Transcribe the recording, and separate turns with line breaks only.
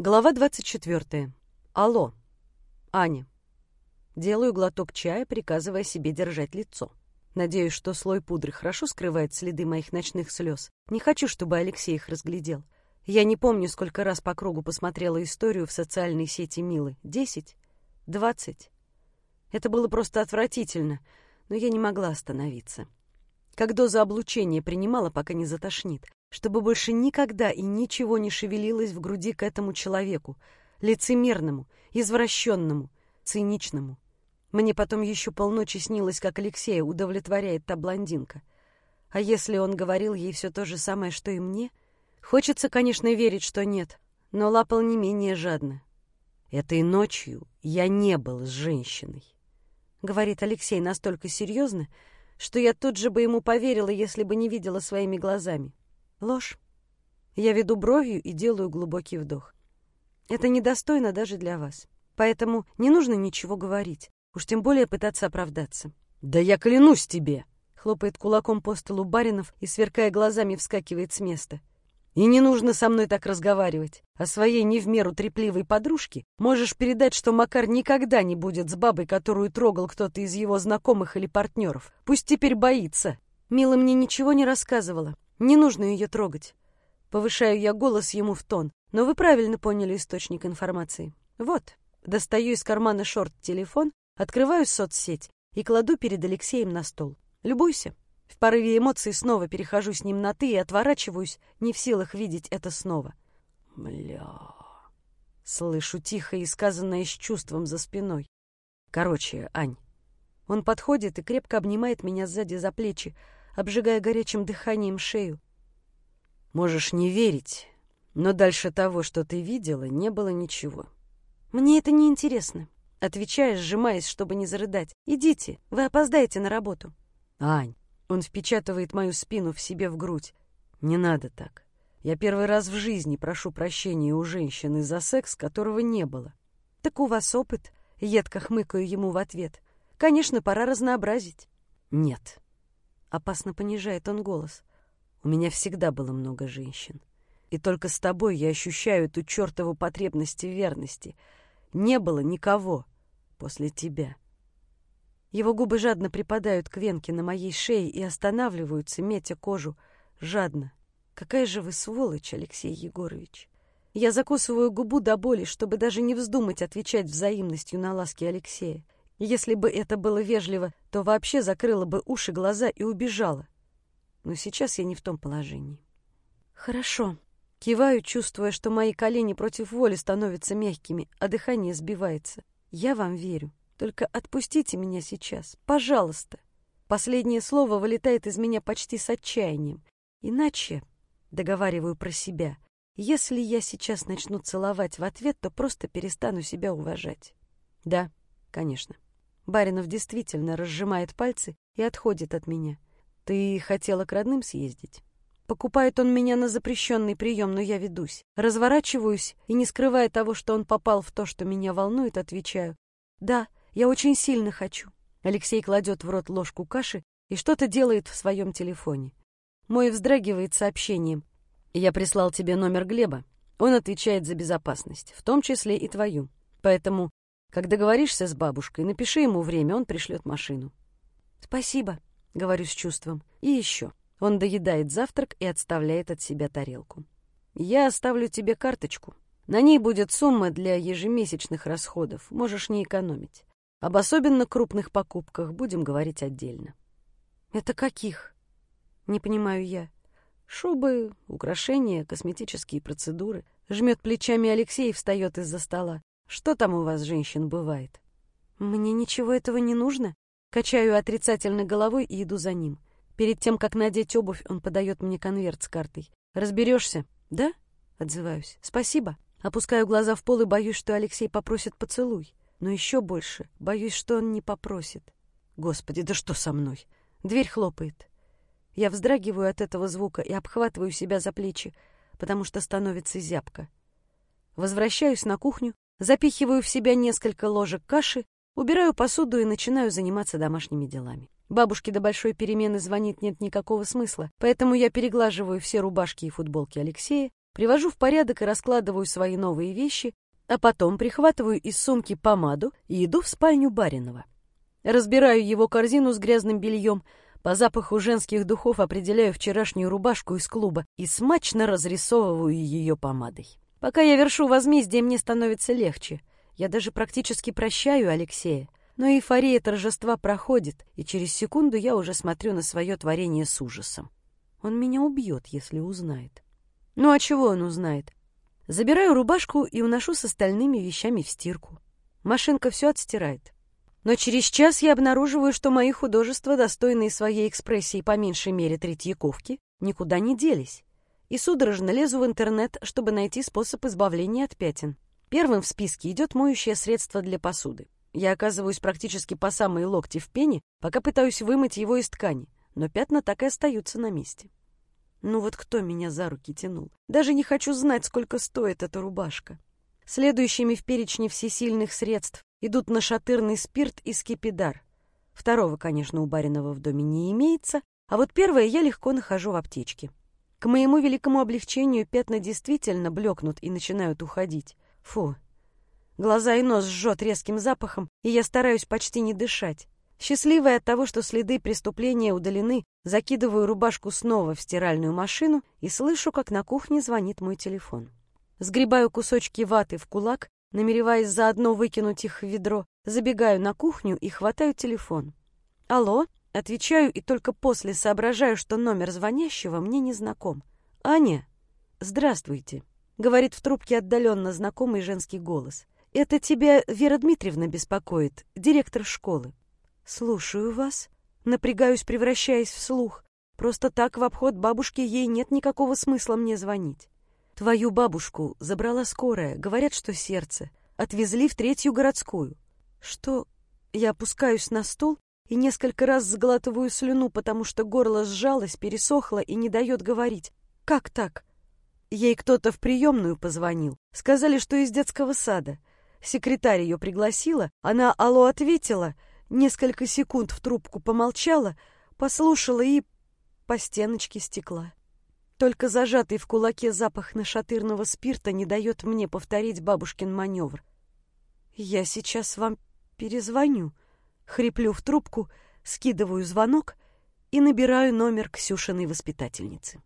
Глава 24. Алло. Аня. Делаю глоток чая, приказывая себе держать лицо. Надеюсь, что слой пудры хорошо скрывает следы моих ночных слез. Не хочу, чтобы Алексей их разглядел. Я не помню, сколько раз по кругу посмотрела историю в социальной сети Милы. Десять? Двадцать? Это было просто отвратительно, но я не могла остановиться. Как доза облучения принимала, пока не затошнит чтобы больше никогда и ничего не шевелилось в груди к этому человеку, лицемерному, извращенному, циничному. Мне потом еще полночи снилось, как Алексея удовлетворяет та блондинка. А если он говорил ей все то же самое, что и мне? Хочется, конечно, верить, что нет, но лапал не менее жадно. «Этой ночью я не был с женщиной», — говорит Алексей настолько серьезно, что я тут же бы ему поверила, если бы не видела своими глазами. Ложь. Я веду бровью и делаю глубокий вдох. Это недостойно даже для вас. Поэтому не нужно ничего говорить, уж тем более пытаться оправдаться. «Да я клянусь тебе!» — хлопает кулаком по столу Баринов и, сверкая глазами, вскакивает с места. «И не нужно со мной так разговаривать. О своей не в меру трепливой подружке можешь передать, что Макар никогда не будет с бабой, которую трогал кто-то из его знакомых или партнеров. Пусть теперь боится». Мила мне ничего не рассказывала. Не нужно ее трогать. Повышаю я голос ему в тон, но вы правильно поняли источник информации. Вот, достаю из кармана шорт телефон, открываю соцсеть и кладу перед Алексеем на стол. Любуйся. В порыве эмоций снова перехожу с ним на «ты» и отворачиваюсь, не в силах видеть это снова. Бля... Слышу тихо и сказанное с чувством за спиной. Короче, Ань. Он подходит и крепко обнимает меня сзади за плечи, обжигая горячим дыханием шею. Можешь не верить, но дальше того, что ты видела, не было ничего. Мне это не интересно. Отвечая, сжимаясь, чтобы не зарыдать. Идите, вы опоздаете на работу. Ань, он впечатывает мою спину в себе в грудь. Не надо так. Я первый раз в жизни прошу прощения у женщины за секс, которого не было. Так у вас опыт, едко хмыкаю ему в ответ. Конечно, пора разнообразить. Нет, Опасно понижает он голос. У меня всегда было много женщин. И только с тобой я ощущаю эту чертову потребность в верности. Не было никого после тебя. Его губы жадно припадают к венке на моей шее и останавливаются, метя кожу. Жадно. Какая же вы сволочь, Алексей Егорович. Я закусываю губу до боли, чтобы даже не вздумать отвечать взаимностью на ласки Алексея. Если бы это было вежливо, то вообще закрыла бы уши, глаза и убежала. Но сейчас я не в том положении. Хорошо. Киваю, чувствуя, что мои колени против воли становятся мягкими, а дыхание сбивается. Я вам верю. Только отпустите меня сейчас. Пожалуйста. Последнее слово вылетает из меня почти с отчаянием. Иначе, договариваю про себя, если я сейчас начну целовать в ответ, то просто перестану себя уважать. Да, конечно. Баринов действительно разжимает пальцы и отходит от меня. «Ты хотела к родным съездить?» Покупает он меня на запрещенный прием, но я ведусь. Разворачиваюсь и, не скрывая того, что он попал в то, что меня волнует, отвечаю. «Да, я очень сильно хочу». Алексей кладет в рот ложку каши и что-то делает в своем телефоне. Мой вздрагивает сообщением. «Я прислал тебе номер Глеба. Он отвечает за безопасность, в том числе и твою. Поэтому как договоришься с бабушкой, напиши ему время, он пришлет машину. Спасибо, говорю с чувством. И еще. Он доедает завтрак и отставляет от себя тарелку. Я оставлю тебе карточку. На ней будет сумма для ежемесячных расходов, можешь не экономить. Об особенно крупных покупках будем говорить отдельно. Это каких? Не понимаю я. Шубы, украшения, косметические процедуры. Жмет плечами Алексей и встает из-за стола. Что там у вас, женщин, бывает? Мне ничего этого не нужно. Качаю отрицательно головой и иду за ним. Перед тем, как надеть обувь, он подает мне конверт с картой. Разберешься? Да? Отзываюсь. Спасибо. Опускаю глаза в пол и боюсь, что Алексей попросит поцелуй. Но еще больше боюсь, что он не попросит. Господи, да что со мной? Дверь хлопает. Я вздрагиваю от этого звука и обхватываю себя за плечи, потому что становится зябко. Возвращаюсь на кухню, Запихиваю в себя несколько ложек каши, убираю посуду и начинаю заниматься домашними делами. Бабушке до большой перемены звонить нет никакого смысла, поэтому я переглаживаю все рубашки и футболки Алексея привожу в порядок и раскладываю свои новые вещи, а потом прихватываю из сумки помаду и иду в спальню Баринова. Разбираю его корзину с грязным бельем, по запаху женских духов определяю вчерашнюю рубашку из клуба и смачно разрисовываю ее помадой. Пока я вершу возмездие, мне становится легче. Я даже практически прощаю Алексея. Но эйфория торжества проходит, и через секунду я уже смотрю на свое творение с ужасом. Он меня убьет, если узнает. Ну а чего он узнает? Забираю рубашку и уношу с остальными вещами в стирку. Машинка все отстирает. Но через час я обнаруживаю, что мои художества, достойные своей экспрессии по меньшей мере Третьяковки, никуда не делись. И судорожно лезу в интернет, чтобы найти способ избавления от пятен. Первым в списке идет моющее средство для посуды. Я оказываюсь практически по самые локти в пене, пока пытаюсь вымыть его из ткани, но пятна так и остаются на месте. Ну вот кто меня за руки тянул? Даже не хочу знать, сколько стоит эта рубашка. Следующими в перечне всесильных средств идут нашатырный спирт и скипидар. Второго, конечно, у баринова в доме не имеется, а вот первое я легко нахожу в аптечке. К моему великому облегчению пятна действительно блекнут и начинают уходить. Фу, Глаза и нос жжет резким запахом, и я стараюсь почти не дышать. Счастливая от того, что следы преступления удалены, закидываю рубашку снова в стиральную машину и слышу, как на кухне звонит мой телефон. Сгребаю кусочки ваты в кулак, намереваясь заодно выкинуть их в ведро, забегаю на кухню и хватаю телефон. «Алло?» Отвечаю и только после соображаю, что номер звонящего мне не знаком. «Аня?» «Здравствуйте», — говорит в трубке отдаленно знакомый женский голос. «Это тебя Вера Дмитриевна беспокоит, директор школы». «Слушаю вас». Напрягаюсь, превращаясь в слух. Просто так в обход бабушки ей нет никакого смысла мне звонить. Твою бабушку забрала скорая, говорят, что сердце. Отвезли в третью городскую. Что? Я опускаюсь на стол и несколько раз сглатываю слюну, потому что горло сжалось, пересохло и не дает говорить. Как так? Ей кто-то в приемную позвонил. Сказали, что из детского сада. Секретарь ее пригласила, она алло ответила, несколько секунд в трубку помолчала, послушала и по стеночке стекла. Только зажатый в кулаке запах нашатырного спирта не дает мне повторить бабушкин маневр. «Я сейчас вам перезвоню», — хриплю в трубку, скидываю звонок и набираю номер Ксюшиной воспитательницы.